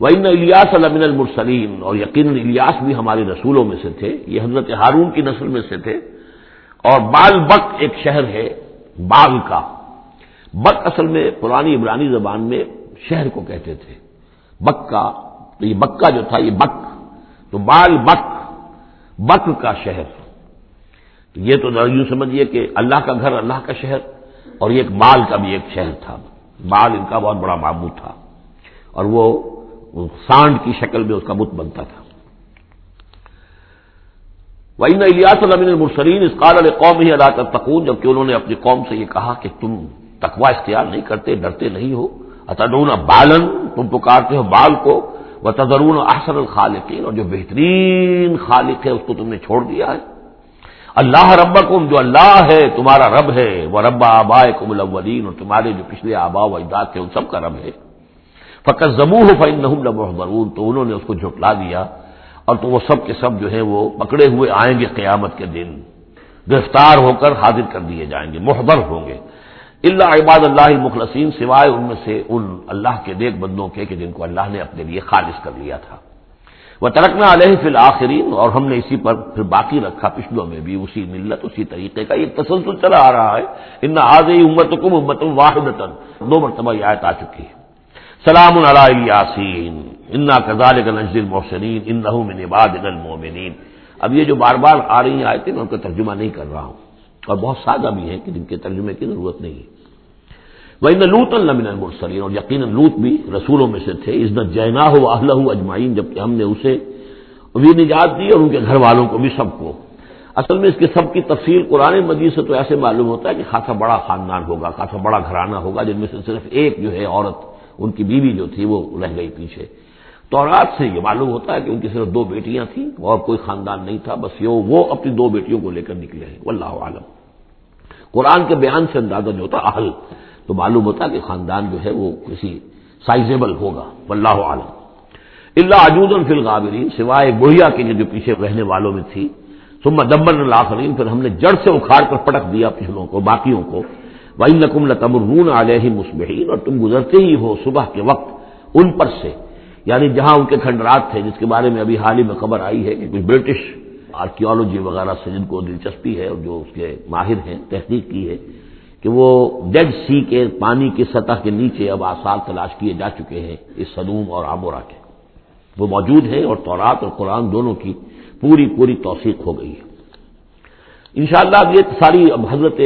وہ الیاس علمن المرسلیم اور یقین الیاس بھی ہمارے رسولوں میں سے تھے، یہ حضرت ہارون کی نسل میں سے تھے۔ اور بال بک ایک شہر ہے، بال کا۔ بک اصل میں پرانی عبرانی زبان میں شہر کو کہتے تھے۔ بک کا، تو یہ بکا جو تھا، یہ بک۔ تو بال بک بک کا شہر۔ یہ تو یوں سمجھیے کہ اللہ کا گھر، اللہ کا شہر، اور یہ ایک بال کا بھی ایک شہر تھا۔ بال ان کا بہت بڑا معبود تھا۔ اور وہ سانڈ کی شکل میں اس کا بت بنتا تھا۔ وہی نہ الیاس علم المرسلین اس قال علیہ قوم ہی اللہ تقون جبکہ انہوں نے اپنی قوم سے یہ کہا کہ تم تقوا اختیار نہیں کرتے، ڈرتے نہیں ہو۔ اتدون بالن تم پکارتے ہو بال کو۔ وہ تدرون احسن الخالقین اور جو بہترین خالق ہے اس کو تم نے چھوڑ دیا ہے۔ اللہ رب جو اللہ ہے، تمہارا رب ہے۔ وہ ربا آبا کم الاولین اور تمہارے جو پچھلے آبا و اجداد تھے، ان سب کا رب ہے۔ فقط زمو ہو فن نہ تو انہوں نے اس کو جھٹلا دیا اور تو وہ سب کے سب جو ہے وہ پکڑے ہوئے آئیں گے قیامت کے دن۔ گرفتار ہو کر حاضر کر دیے جائیں گے محبر ہوں گے۔ اللہ عباد اللہ مخلصین سوائے ان میں سے ان اللہ کے نیک بندوں کے کہ جن کو اللہ نے اپنے لیے خالص کر لیا تھا۔ وہ ترکنا علیہ فی الآخرین اور ہم نے اسی پر پھر باقی رکھا، پچھلوں میں بھی اسی ملت، اسی طریقے کا ایک تسلسل چلا آ رہا ہے۔ ان آج امت کم امت واحد دو مرتبہ یہ آیت آ چکی ہے۔ سلام یاسین انا کزال نزل محسنین ان من عباد المومنین اب یہ جو بار بار آ رہی ہیں آیتیں، میں ان کا ترجمہ نہیں کر رہا ہوں. اور بہت سادہ بھی ہیں کہ جن کے ترجمے کی ضرورت نہیں ہے. وہ ان لوت المن المرسلین اور یقیناً لوت بھی رسولوں میں سے تھے. عزت جینا ہو اہل اجمائین جبکہ ہم نے اسے بھی نجات دی اور ان کے گھر والوں کو بھی سب کو. اصل میں اس کے سب کی تفصیل قرآن مجید سے تو ایسے معلوم ہوتا ہے کہ خاصا بڑا خاندان ہوگا، خاصا بڑا گھرانہ ہوگا، جن میں سے صرف ایک جو ہے عورت ان کی بیوی جو تھی وہ رہ گئی پیچھے۔ تو رات سے یہ معلوم ہوتا ہے کہ ان کی صرف دو بیٹیاں تھیں اور کوئی خاندان نہیں تھا، بس یہ وہ اپنی دو بیٹیوں کو لے کر نکلے ہیں۔ واللہ عالم۔ قرآن کے بیان سے اندازہ جو ہوتا اہل۔ تو معلوم ہوتا کہ خاندان جو ہے وہ کسی سائزیبل ہوگا۔ واللہ عالم۔ اللہ عجوز فی الغابرین، سوائے بڑھیا کے جو پیچھے رہنے والوں میں تھی۔ ثم دبر الآخرین، پھر ہم نے جڑ سے اکھاڑ کر پٹک دیا پچھلوں کو، باقیوں کو۔ وہی نقم لتمرون علیہ مسبحین اور تم گزرتے ہی ہو صبح کے وقت ان پر سے۔ یعنی جہاں ان کے کھنڈرات تھے جس کے بارے میں ابھی حال ہی میں خبر آئی ہے کہ کچھ برٹش آرکیولوجی وغیرہ سے جن کو دلچسپی ہے اور جو اس کے ماہر ہیں، تحقیق کی ہے کہ وہ ڈیڈ سی کے پانی کی سطح کے نیچے اب آثار تلاش کیے جا چکے ہیں اس صدوم اور آمورا کے۔ وہ موجود ہیں اور تورات اور قرآن دونوں کی پوری پوری توثیق ہو گئی ہے۔ انشاءاللہ اب یہ ساری اب حضرت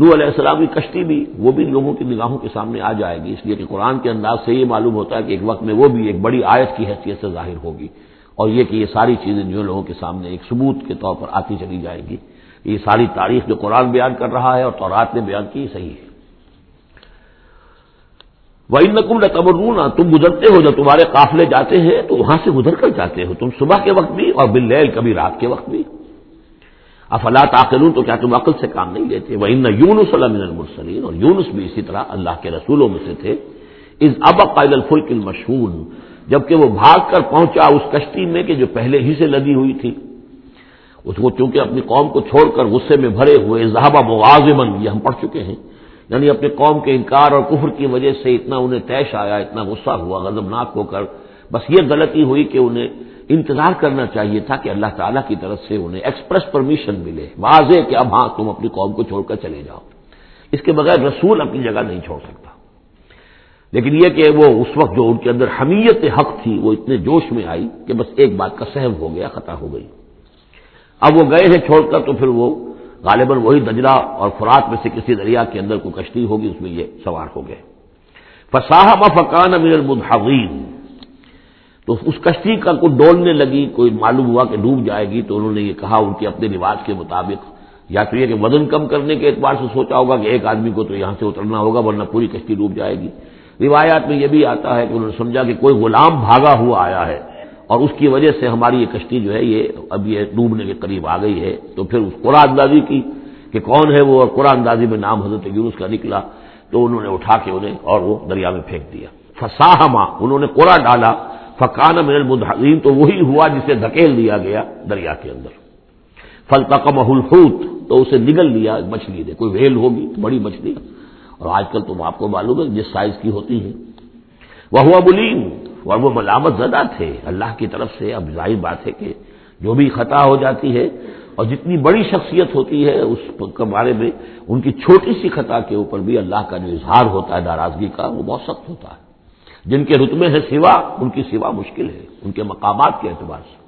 نو علیہ السلام کی کشتی بھی وہ بھی لوگوں کی نگاہوں کے سامنے آ جائے گی۔ اس لیے کہ قرآن کے انداز سے یہ معلوم ہوتا ہے کہ ایک وقت میں وہ بھی ایک بڑی آیت کی حیثیت سے ظاہر ہوگی اور یہ کہ یہ ساری چیزیں جو لوگوں کے سامنے ایک ثبوت کے طور پر آتی چلی جائیں گی۔ یہ ساری تاریخ جو قرآن بیان کر رہا ہے اور تورات نے بیان کی صحیح ہے۔ وہ ان نقم تمرون تم گزرتے ہو، جب تمہارے قافلے جاتے ہیں تو وہاں سے گزر کر جاتے ہو، تم صبح کے وقت بھی اور بل کبھی رات کے وقت بھی۔ افلا تاخلون تو کیا تم عقل سے کام نہیں لیتے؟ وہ ان یونس علم المرسلین اور یونس بھی اسی طرح اللہ کے رسولوں میں سے تھے۔ اس اب قائد الفلک المشہور جبکہ وہ بھاگ کر پہنچا اس کشتی میں کہ جو پہلے ہی سے لدی ہوئی تھی۔ اس کو چونکہ اپنی قوم کو چھوڑ کر غصے میں بھرے ہوئے زہابہ مغازمن یہ ہم پڑھ چکے ہیں۔ یعنی اپنے قوم کے انکار اور کفر کی وجہ سے اتنا انہیں طیش آیا اتنا غصہ ہوا، غضبناک ہو کر۔ بس یہ غلطی ہوئی کہ انہیں انتظار کرنا چاہیے تھا کہ اللہ تعالیٰ کی طرف سے انہیں ایکسپریس پرمیشن ملے۔ واضح کہ اب ہاں تم اپنی قوم کو چھوڑ کر چلے جاؤ۔ اس کے بغیر رسول اپنی جگہ نہیں چھوڑ سکتا۔ لیکن یہ کہ وہ اس وقت جو ان کے اندر حمیت حق تھی، وہ اتنے جوش میں آئی کہ بس ایک بات کا سہم ہو گیا، خطا ہو گئی۔ اب وہ گئے ہیں چھوڑ کر تو پھر وہ غالباً وہی دجلہ اور خوراک میں سے کسی دریا کے اندر کوئی کشتی ہوگی، اس میں یہ سوار ہو گئے۔ فساح فقان امیر المدحین تو اس کشتی کا کوئی ڈولنے لگی، کوئی معلوم ہوا کہ ڈوب جائے گی، تو انہوں نے یہ کہا ان کے اپنے رواج کے مطابق، یا تو یہ کہ وزن کم کرنے کے اعتبار سے سوچا ہوگا کہ ایک آدمی کو تو یہاں سے اترنا ہوگا، ورنہ پوری کشتی ڈوب جائے گی۔ روایات میں یہ بھی آتا ہے کہ انہوں نے سمجھا کہ کوئی غلام بھاگا ہوا آیا ہے اور اس کی وجہ سے ہماری یہ کشتی جو ہے، یہ اب یہ ڈوبنے کے قریب آ گئی ہے۔ تو پھر اس قرآن اندازی کی کہ کون ہے وہ اور قرآن اندازی میں نام حضرت یونس کا نکلا، تو انہوں نے اٹھا کے انہیں اور وہ دریا میں پھینک دیا۔ فساہما انہوں نے کوڑا ڈالا۔ فقان من المدحین تو وہی ہوا جسے دھکیل دیا گیا دریا کے اندر۔ فلتقم الحوت، تو اسے نگل لیا، مچھلی نے کوئی ویل ہوگی، بڑی مچھلی۔ اور آج کل تم آپ کو معلوم ہے جس سائز کی ہوتی ہے وہ ہوا بلیم اور وہ ملامت زدہ تھے۔ اللہ کی طرف سے اب ظاہر بات ہے کہ جو بھی خطا ہو جاتی ہے، اور جتنی بڑی شخصیت ہوتی ہے اس کے بارے میں، ان کی چھوٹی سی خطا کے اوپر بھی اللہ کا جو اظہار ہوتا ہے، ناراضگی کا، وہ بہت سخت ہوتا ہے۔ جن کے رتبے ہے سوا، ان کی سوا مشکل ہے، ان کے مقامات کے اعتبار سے۔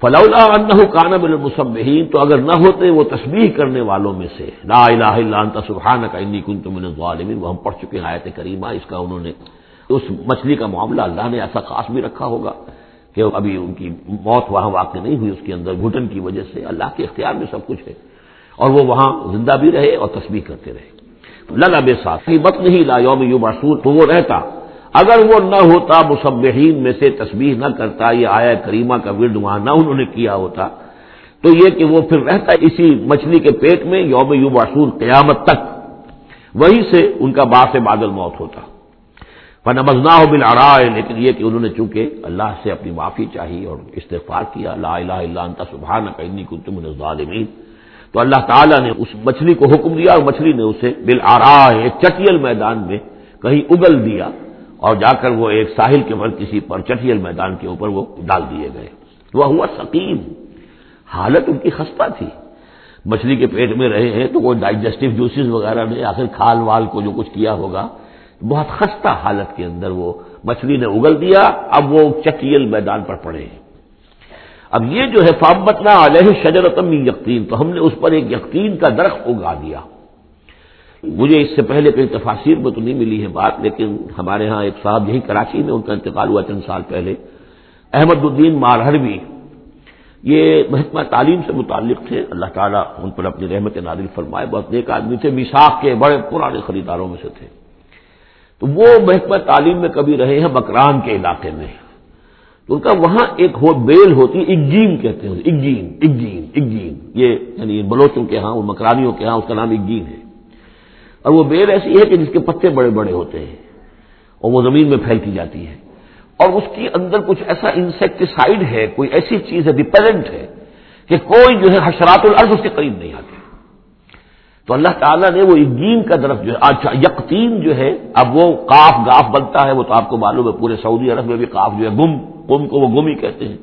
فلولا انہ کان المصبحین تو اگر نہ ہوتے وہ تسبیح کرنے والوں میں سے۔ لا الہ الا انت، سبحانک انی کنت من الظالمین۔ وہ ہم پڑھ چکے ہیں آیت کریمہ، اس کا انہوں نے اس مچھلی کا معاملہ اللہ نے ایسا خاص بھی رکھا ہوگا کہ ابھی ان کی موت وہاں واقع نہیں ہوئی، اس کے اندر گھٹن کی وجہ سے اللہ کے اختیار میں سب کچھ ہے۔ اور وہ وہاں زندہ بھی رہے اور تسبیح کرتے رہے۔ للا بے ساتھ مت نہیں، لا یوم یو رسول تو وہ رہتا۔ اگر وہ نہ ہوتا، مصبحین میں سے تسبیح نہ کرتا، یہ آیا کریمہ کا ورد وہاں نہ انہوں نے کیا ہوتا، تو یہ کہ وہ پھر رہتا اسی مچھلی کے پیٹ میں یوم یو رسول قیامت تک۔ وہیں سے ان کا باس بادل موت ہوتا۔ فنمزنا ہو بل لیکن یہ کہ انہوں نے چونکہ اللہ سے اپنی معافی چاہی اور استغفار کیا، لا الہ الا انت سبحانہ انی کنت من الظالمین۔ تو اللہ تعالیٰ نے اس مچھلی کو حکم دیا اور مچھلی نے اسے بل ایک چٹیل میدان میں کہیں اگل دیا اور جا کر وہ ایک ساحل کے پر کسی پر چٹیل میدان کے اوپر وہ ڈال دیے گئے۔ وہ ہوا سکیم حالت ان کی خستہ تھی۔ مچھلی کے پیٹ میں رہے ہیں تو وہ ڈائجسٹو جوسز وغیرہ نے آخر کھال وال کو جو کچھ کیا ہوگا، بہت خستہ حالت کے اندر وہ مچھلی نے اگل دیا۔ اب وہ چکیل میدان پر پڑے ہیں۔ اب یہ جو ہے فامتنا علیہ شجرتم یقین، تو ہم نے اس پر ایک یقین کا درخت اگا دیا۔ مجھے اس سے پہلے کوئی تفاصیر میں تو نہیں ملی ہے بات، لیکن ہمارے ہاں ایک صاحب یہی کراچی میں ان کا انتقال ہوا چند سال پہلے۔ احمد الدین مارہروی یہ محکمہ تعلیم سے متعلق تھے۔ اللہ تعالیٰ ان پر اپنی رحمت نادل فرمائے۔ بہت نیک آدمی تھے میساخ کے بڑے پرانے خریداروں میں سے تھے۔ تو وہ محکمہ تعلیم میں کبھی رہے ہیں بکران کے علاقے میں۔ تو ان کا وہاں ایک ہو بیل ہوتی ہے اگجین کہتے ہیں اگجین اگجین اگجین یہ یعنی بلوچوں کے ہاں مکرانیوں کے ہاں اس کا نام اگجین ہے۔ اور وہ بیل ایسی ہے کہ جس کے پتے بڑے بڑے ہوتے ہیں اور وہ زمین میں پھیلتی جاتی ہے۔ اور اس کے اندر کچھ ایسا انسیکٹیسائڈ ہے، کوئی ایسی چیز ہے ریپیلنٹ ہے کہ کوئی جو ہے حشرات الارض اس کے قریب نہیں آتے۔ تو اللہ تعالیٰ نے وہ یقین کا درخت جو ہے اچھا یقین جو ہے، اب وہ کاف گاف بنتا ہے، وہ تو آپ کو معلوم ہے، پورے سعودی عرب میں بھی کاف جو ہے گم۔ گم کو وہ گم ہی کہتے ہیں۔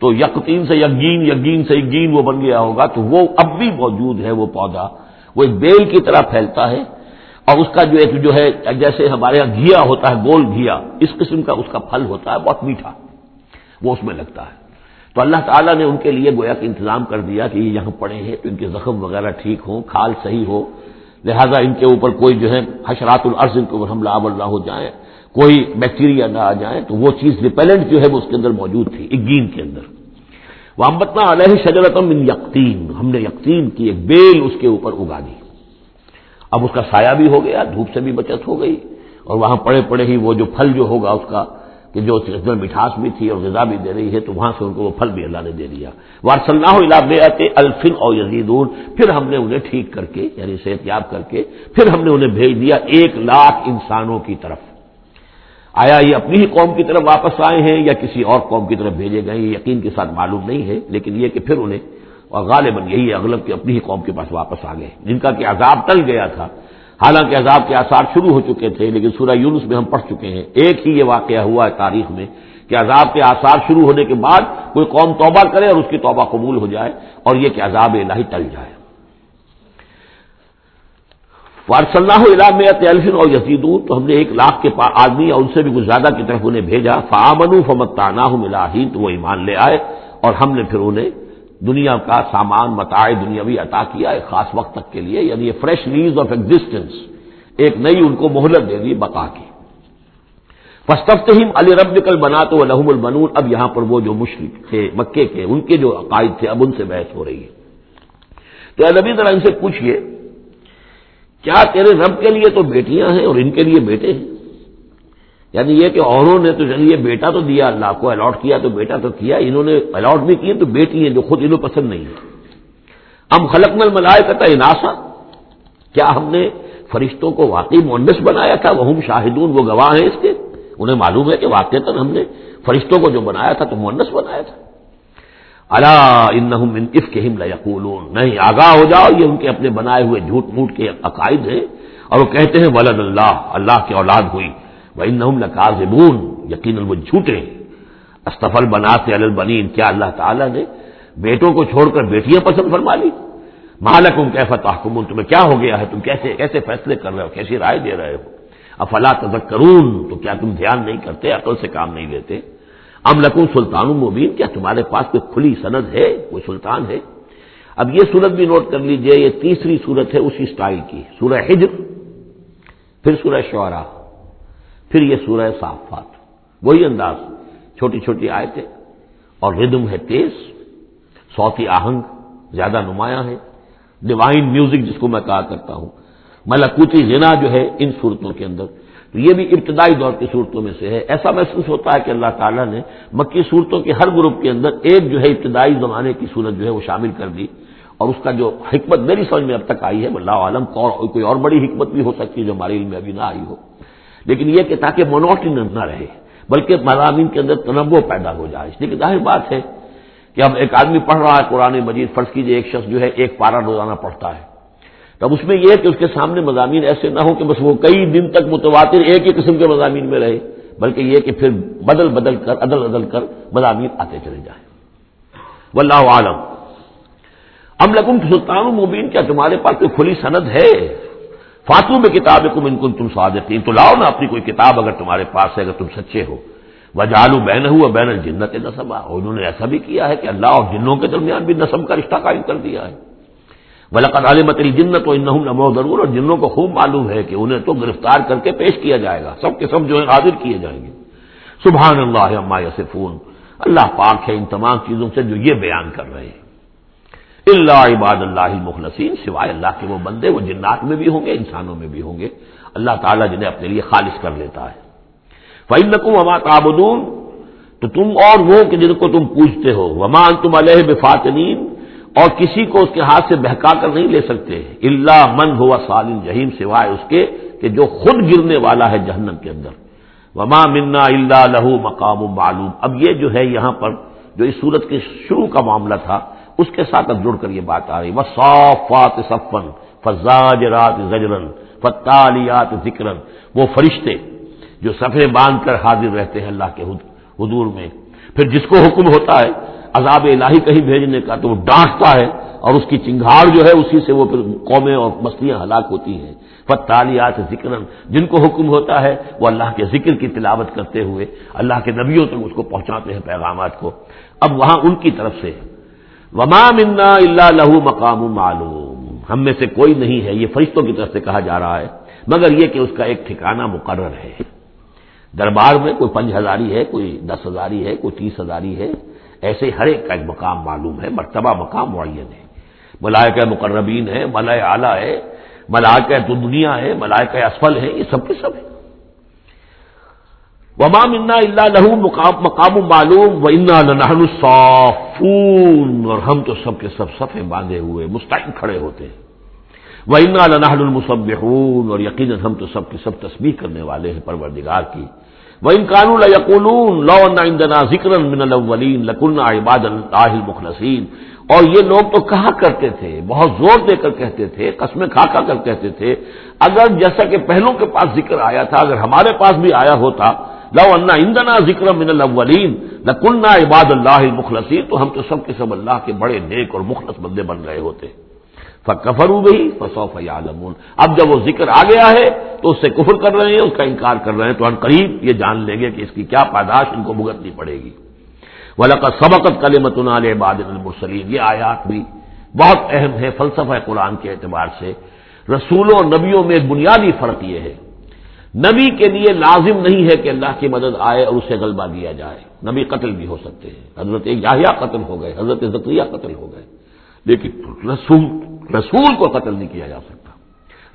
تو یقین سے یقین یقین سے یقین وہ بن گیا ہوگا تو وہ اب بھی موجود ہے وہ پودا۔ وہ ایک بیل کی طرح پھیلتا ہے اور اس کا جو ایک جو ہے، جیسے ہمارے یہاں گھیا ہوتا ہے، گول گھیا، اس قسم کا اس کا پھل ہوتا ہے، بہت میٹھا۔ وہ اس میں لگتا ہے۔ تو اللہ تعالیٰ نے ان کے لیے گویا کہ انتظام کر دیا کہ یہ یہاں پڑے ہیں تو ان کے زخم وغیرہ ٹھیک ہوں، کھال صحیح ہو۔ لہذا ان کے اوپر کوئی جو ہے حشرات العرض ان کے اوپر حملہ آور نہ ہو جائیں کوئی بیکٹیریا نہ آ جائیں تو وہ چیز ریپیلنٹ جو ہے وہ اس کے اندر موجود تھی اگین کے اندر۔ وہ امبتنا علیہ شجرتم ان یقین ہم نے یقین کی ایک بیل اس کے اوپر اگا دی۔ اب اس کا سایہ بھی ہو گیا، دھوپ سے بھی بچت ہو گئی اور وہاں پڑے پڑے ہی وہ جو پھل جو ہوگا اس کا کہ جو مٹھاس بھی تھی اور غذا بھی دے رہی ہے تو وہاں سے ان کو وہ پھل بھی اللہ نے دے دیا۔ وار اللہ الفن اور یزیدون۔ پھر ہم نے انہیں ٹھیک کر کے یعنی صحت یاب کر کے، پھر ہم نے انہیں بھیج دیا ایک لاکھ انسانوں کی طرف۔ آیا یہ اپنی ہی قوم کی طرف واپس آئے ہیں یا کسی اور قوم کی طرف بھیجے گئے یہ یقین کے ساتھ معلوم نہیں ہے، لیکن یہ کہ پھر انہیں، اور غالباً یہی اغلب کی اپنی ہی قوم کے پاس واپس آ گئے۔ جن کا کہ عذاب ٹل گیا تھا۔ حالانکہ عذاب کے آثار شروع ہو چکے تھے، لیکن سورہ یونس میں ہم پڑھ چکے ہیں۔ ایک ہی یہ واقعہ ہوا ہے تاریخ میں کہ عذاب کے آثار شروع ہونے کے بعد کوئی قوم توبہ کرے اور اس کی توبہ قبول ہو جائے اور یہ کہ عذاب الہی ٹل جائے۔ وارسلّہ علام الفن اور یسیدون تو ہم نے ایک لاکھ کے آدمی اور ان سے بھی کچھ زیادہ کی طرف انہیں بھیجا۔ فامن فمت تانا ملاحین تو وہ ایمان لے آئے اور ہم نے پھر انہیں دنیا کا سامان متائے دنیاوی عطا کیا ایک خاص وقت تک کے لیے یعنی فریش لیز آف ایگزٹینس ایک نئی ان کو مہلت دے دی، بقا کی۔ فستفتہم علی رب کل بنا تو لحم البنون اب یہاں پر وہ جو مشرق تھے، مکے کے، ان کے جو عقائد تھے، اب ان سے بحث ہو رہی ہے۔ تو نبی ذرا ان سے پوچھئے، کیا تیرے رب کے لیے تو بیٹیاں ہیں اور ان کے لیے بیٹے ہیں؟ یعنی یہ کہ اوروں نے تو یعنی چلیے بیٹا تو دیا اللہ کو الاٹ کیا تو بیٹا تو کیا، انہوں نے الاٹ بھی کیے تو بیٹی ہیں جو خود انہوں پسند نہیں ہے ہم خلق مل ملائے کرتا اناسا، کیا ہم نے فرشتوں کو واقعی مونس بنایا تھا؟ وہ شاہدون، وہ گواہ ہیں اس کے۔ انہیں معلوم ہے کہ واقع ہم نے فرشتوں کو جو بنایا تھا تو مونس بنایا تھا۔ اللہ ان کے ہم نہیں، آگاہ ہو جاؤ، یہ ان کے اپنے بنائے ہوئے جھوٹ موٹ کے عقائد ہیں۔ اور وہ کہتے ہیں، ولد اللہ اللہ کی اولاد ہوئی۔ وہ ان لکاذبون یقیناً وہ جھوٹے استفل بناتے البنین، کیا اللہ تعالیٰ نے بیٹوں کو چھوڑ کر بیٹیاں پسند فرما لی؟ مالکم کیفت فتح تمہیں کیا ہو گیا ہے؟ تم کیسے کیسے فیصلے کر رہے ہو؟ کیسی رائے دے رہے ہو؟ افلا تذکرون؟ تو کیا تم دھیان نہیں کرتے، عقل سے کام نہیں لیتے؟ ام لکم سلطان المبین کیا تمہارے پاس کوئی کھلی سند ہے؟ کوئی سلطان ہے؟ اب یہ صورت بھی نوٹ کر لیجیے، یہ تیسری صورت ہے اسی سٹائل کی، سورہ ہجر پھر سورہ شعرا پھر یہ سورہ صافات، وہی انداز، چھوٹی چھوٹی آیتیں۔ اور ردم ہے تیز سوتی آہنگ زیادہ نمایاں ہے۔ ڈیوائن میوزک جس کو میں کہا کرتا ہوں۔ ملکوتی غنا جو ہے ان صورتوں کے اندر۔ تو یہ بھی ابتدائی دور کی صورتوں میں سے ہے۔ ایسا محسوس ہوتا ہے کہ اللہ تعالیٰ نے مکی صورتوں کے ہر گروپ کے اندر ایک جو ہے ابتدائی زمانے کی صورت جو ہے وہ شامل کر دی۔ اور اس کا جو حکمت میری سمجھ میں اب تک آئی ہے اللہ عالم کوئی اور بڑی حکمت بھی ہو سکتی ہے جو ہمارے علم میں ابھی نہ آئی ہو۔ لیکن یہ کہ تاکہ منوٹی نہ رہے، بلکہ مضامین کے اندر تنوع پیدا ہو جائے۔ اس لیے کہ ظاہر بات ہے کہ اب ایک آدمی پڑھ رہا ہے قرآن مجید، فرض کیجیے ایک شخص جو ہے ایک پارا روزانہ پڑھتا ہے۔ تب اس میں یہ ہے کہ اس کے سامنے مضامین ایسے نہ ہو کہ بس وہ کئی دن تک متواتر ایک ہی قسم کے مضامین میں رہے، بلکہ یہ کہ پھر بدل بدل کر، عدل عدل کر مضامین آتے چلے جائیں۔ واللہ عالم۔ ام لکم سلطان مبین، کیا تمہارے پاس کوئی کھلی سند ہے؟ فاتو میں کتاب کم ان تم صادقین۔ تو لاؤ نا اپنی کوئی کتاب اگر تمہارے پاس ہے، اگر تم سچے ہو۔ وہ جالو بین ہوا بین الجنت نصبا۔ انہوں نے ایسا بھی کیا ہے کہ اللہ اور جنوں کے درمیان بھی نصب کا رشتہ قائم کر دیا ہے۔ بلکہ عالمت جنت و نمو ضرور اور جنوں کو خوب معلوم ہے کہ انہیں تو گرفتار کر کے پیش کیا جائے گا۔ سب کے سب جو ہے حاضر کیے جائیں گے۔ سبحان اللہ عما یسفون اللہ پاک ہے ان تمام چیزوں سے جو یہ بیان کر رہے ہیں۔ اللہ عباد اللہ مخلصین سوائے اللہ کے وہ بندے، وہ جنات میں بھی ہوں گے، انسانوں میں بھی ہوں گے۔ اللہ تعالیٰ جنہیں اپنے لیے خالص کر لیتا ہے۔ فعل نقم وما تابدون تو تم اور وہ کہ جن کو تم پوچھتے ہو۔ ومان تم علیہ بفاطنین اور کسی کو اس کے ہاتھ سے بہکا کر نہیں لے سکتے۔ اللہ من ہوا سالن جہیم سوائے اس کے کہ جو خود گرنے والا ہے جہنم کے اندر۔ وما منا اللہ لہو مقام معلوم۔ اب یہ جو ہے یہاں پر، جو اس صورت کے شروع کا معاملہ تھا اس کے ساتھ اب جڑ کر یہ بات آ رہی وہ صافات صفن فضاج رات زجرن فتالیات ذکرن وہ فرشتے جو سفے باندھ کر حاضر رہتے ہیں اللہ کے حضور میں۔ پھر جس کو حکم ہوتا ہے عذاب الہی کہیں بھیجنے کا تو وہ ڈانٹتا ہے اور اس کی چنگھاڑ جو ہے اسی سے وہ پھر قومیں اور مستیاں ہلاک ہوتی ہیں۔ فتالیات ذکر جن کو حکم ہوتا ہے وہ اللہ کے ذکر کی تلاوت کرتے ہوئے اللہ کے نبیوں تک اس کو پہنچاتے ہیں پیغامات کو۔ اب وہاں ان کی طرف سے وما منا اللہ لہو مقام معلوم۔ ہم میں سے کوئی نہیں ہے، یہ فرشتوں کی طرف سے کہا جا رہا ہے، مگر یہ کہ اس کا ایک ٹھکانہ مقرر ہے۔ دربار میں کوئی پنج ہزاری ہے، کوئی دس ہزاری ہے، کوئی تیس ہزاری ہے، ایسے ہر ایک کا ایک مقام معلوم ہے، مرتبہ مقام معین ہے۔ ملائکہ مقربین ہے ملائے اعلیٰ ہے، ملائکہ تو دنیا ہے، ملائکہ اسفل ہے یہ سب کے سب ہے وما منا اللہ لہو مقام معلوم و انا لنحن الصافون، اور ہم تو سب کے سب صفے باندھے ہوئے مستقل کھڑے ہوتے ہیں۔ وہ انا لنحن المصبحون، اور یقیناً ہم تو سب کے سب تصویر کرنے والے ہیں، پروردگار کی۔ وہ ان قانون یقولون لو اندنا ذکر من الاولین لکن عباد اللہ المخلصین۔ اور یہ لوگ تو کہا کرتے تھے، بہت زور دے کر کہتے تھے، قسمیں کھا کھا کر کہتے تھے۔ اگر جیسا کہ پہلوں کے پاس ذکر آیا تھا، اگر ہمارے پاس بھی آیا ہوتا لو انا اندنا ذکر من الاولین لکنہ عباد اللہ المخلصین، تو ہم تو سب کے سب اللہ کے بڑے نیک اور مخلص بندے بن گئے ہوتے۔ کفر ہو فصوف عالمون اب جب وہ ذکر آ گیا ہے، تو اس سے کفر کر رہے ہیں، اس کا انکار کر رہے ہیں، تو ہم قریب یہ جان لیں گے کہ اس کی کیا پاداش، ان کو بھگتنی پڑے گی۔ ولقت سبقت کل متن باد المرسلیم یہ آیات بھی بہت اہم ہے فلسفہ قرآن کے اعتبار سے۔ رسولوں اور نبیوں میں ایک بنیادی فرق یہ ہے۔ نبی کے لیے لازم نہیں ہے کہ اللہ کی مدد آئے اور اسے غلبہ دیا جائے۔ نبی قتل بھی ہو سکتے ہیں۔ حضرت یاہیا قتل ہو گئے، حضرت ذکریہ قتل ہو گئے۔ لیکن رسول رسول کو قتل نہیں کیا جا سکتا۔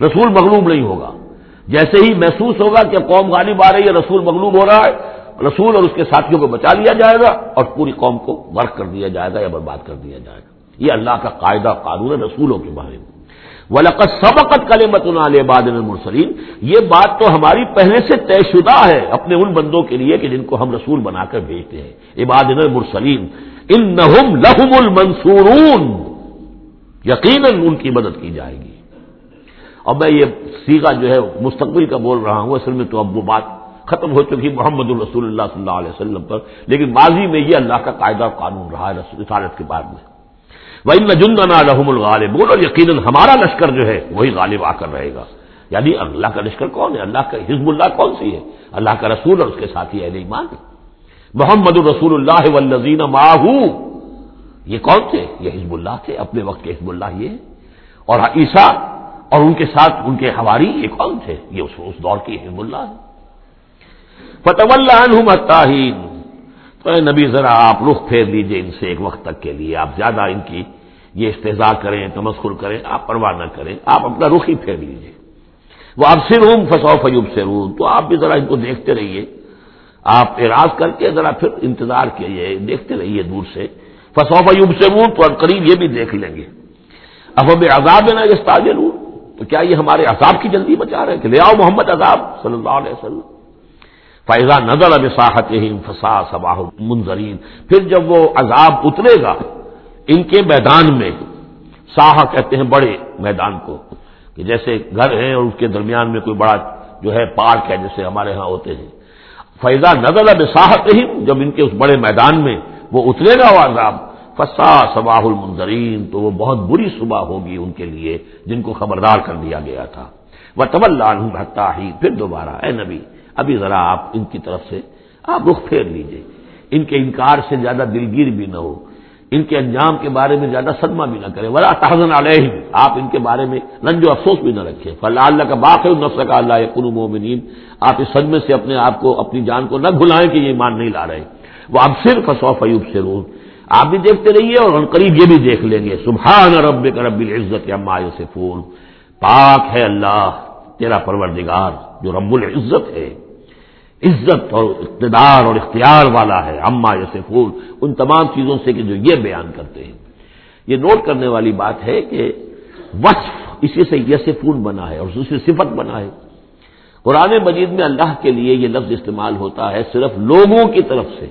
رسول مغلوب نہیں ہوگا۔ جیسے ہی محسوس ہوگا کہ قوم غالب آ رہی ہے، رسول مغلوب ہو رہا ہے، رسول اور اس کے ساتھیوں کو بچا لیا جائے گا اور پوری قوم کو ورک کر دیا جائے گا یا برباد کر دیا جائے گا۔ یہ اللہ کا قاعدہ قانون ہے رسولوں کے بارے میں۔ ولقت سبقت کل مت عباد المرسلین یہ بات تو ہماری پہلے سے طے شدہ ہے اپنے ان بندوں کے لیے کہ جن کو ہم رسول بنا کر بھیجتے ہیں۔ عباد المرسلین ان لہم المنصورون۔ یقیناً ان کی مدد کی جائے گی۔ اور میں یہ سیگا جو ہے مستقبل کا بول رہا ہوں، اصل میں تو اب وہ بات ختم ہو چکی محمد الرسول اللہ صلی اللہ علیہ وسلم پر، لیکن ماضی میں یہ اللہ کا قاعدہ قانون رہا ہے رسالت کے بعد میں۔ وہ نجنا رحم الغالب بولو یقیناً ہمارا لشکر جو ہے وہی غالب آ کر رہے گا۔ یعنی اللہ کا لشکر کون ہے؟ اللہ کا حزب اللہ کون سی ہے؟ اللہ کا رسول اور اس کے ساتھی اہل ایمان محمد الرسول اللہ والذین ماہو یہ کون تھے؟ یہ حزب اللہ تھے۔ اپنے وقت کے حزب اللہ یہ اور عیسیٰ اور ان کے ساتھ ان کے ہواری یہ کون تھے؟ یہ اس دور کی حزب اللہ ہے فتح اللہ اے نبی ذرا آپ رخ پھیر لیجیے ان سے ایک وقت تک کے لیے، آپ زیادہ ان کی یہ استضاء کریں، تمسخر کریں، آپ پرواہ نہ کریں، آپ اپنا رخ ہی پھیر لیجیے۔ وہ اب سے روم فسو فیوب سے روم تو آپ بھی ذرا ان کو دیکھتے رہیے۔ آپ اعراض کر کے ذرا پھر انتظار کیجیے دیکھتے رہیے دور سے۔ فسو فیوب سے روم تو قریب یہ بھی دیکھ لیں گے۔ اب اب عذاب ہے نا اس تاج تو کیا یہ ہمارے عذاب کی جلدی بچا رہے ہیں کہ لے آؤ محمد عذاب صلی اللہ علیہ وسلم۔ فیضا نظر اب ساحت فسا صباح منظرین پھر جب وہ عذاب اترے گا، ان کے میدان میں ساہ کہتے ہیں بڑے میدان کو، کہ جیسے گھر ہے اور اس کے درمیان میں کوئی بڑا جو ہے پارک ہے جیسے ہمارے ہاں ہوتے ہیں۔ فیضا نظر اب ساحت جب ان کے اس بڑے میدان میں وہ اترے گا وہ عذاب فسا صباح المنظرین تو وہ بہت بری صبح ہوگی ان کے لیے، جن کو خبردار کر دیا گیا تھا۔ وہ طول ہی پھر دوبارہ، اے نبی ابھی ذرا آپ ان کی طرف سے آپ رخ پھیر لیجیے۔ ان کے انکار سے زیادہ دلگیر بھی نہ ہو۔ ان کے انجام کے بارے میں زیادہ صدمہ بھی نہ کرے۔ ورا تحزن علیہ آپ ان کے بارے میں رنج و افسوس بھی نہ رکھے۔ فلاں اللہ کا باق ہے نفس کا اللہ کن مومنین۔ آپ اس صدمے سے اپنے آپ کو، اپنی جان کو نہ بھلائیں کہ یہ ایمان نہیں لا رہے۔ وہ اب صرف سو فیوب سے روز آپ بھی دیکھتے رہیے اور ان قریب یہ بھی دیکھ لیں گے۔ سبحان رب رب العزت اما سے پاک ہے اللہ، تیرا پروردگار جو رب العزت ہے۔ عزت اور اقتدار اور اختیار والا ہے اما یس پھول ان تمام چیزوں سے کہ جو یہ بیان کرتے ہیں۔ یہ نوٹ کرنے والی بات ہے کہ وصف اسی سے یس پھول بنا ہے اور دوسری صفت بنا ہے۔ قرآن مجید میں اللہ کے لیے یہ لفظ استعمال ہوتا ہے صرف لوگوں کی طرف سے۔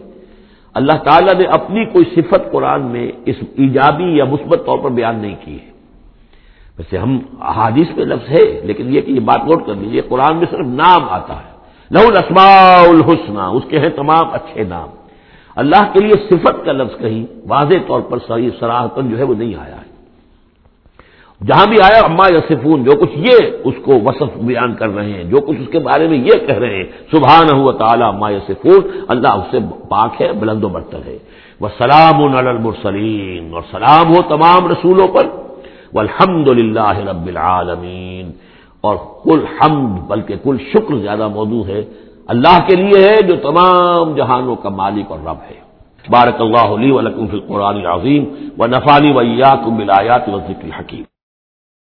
اللہ تعالیٰ نے اپنی کوئی صفت قرآن میں اس ایجابی یا مثبت طور پر بیان نہیں کی ہے۔ ویسے ہم احادیث میں لفظ ہے، لیکن یہ کہ یہ بات نوٹ کر لیجیے قرآن میں صرف نام آتا ہے۔ لہو الاسماء الحسنہ، اس کے ہیں تمام اچھے نام۔ اللہ کے لیے صفت کا لفظ کہیں، واضح طور پر سراہتن جو ہے وہ نہیں آیا ہے۔ جہاں بھی آیا، اما یسفون جو کچھ یہ اس کو وصف بیان کر رہے ہیں، جو کچھ اس کے بارے میں یہ کہہ رہے ہیں سبحان ہوا تعالیٰ اما یسفون اللہ اس سے پاک ہے، بلند و برتر ہے۔ وہ سلام المرسلین، اور سلام ہو تمام رسولوں پر۔ الحمد للہ رب العالمین۔ اور کل حمد، بلکہ کل شکر زیادہ موضوع ہے، اللہ کے لیے ہے جو تمام جہانوں کا مالک اور رب ہے۔ بارک اللہ علی ولکم فی القرآن العظیم و نفانی ویا کم بلایات و ذکر حکیم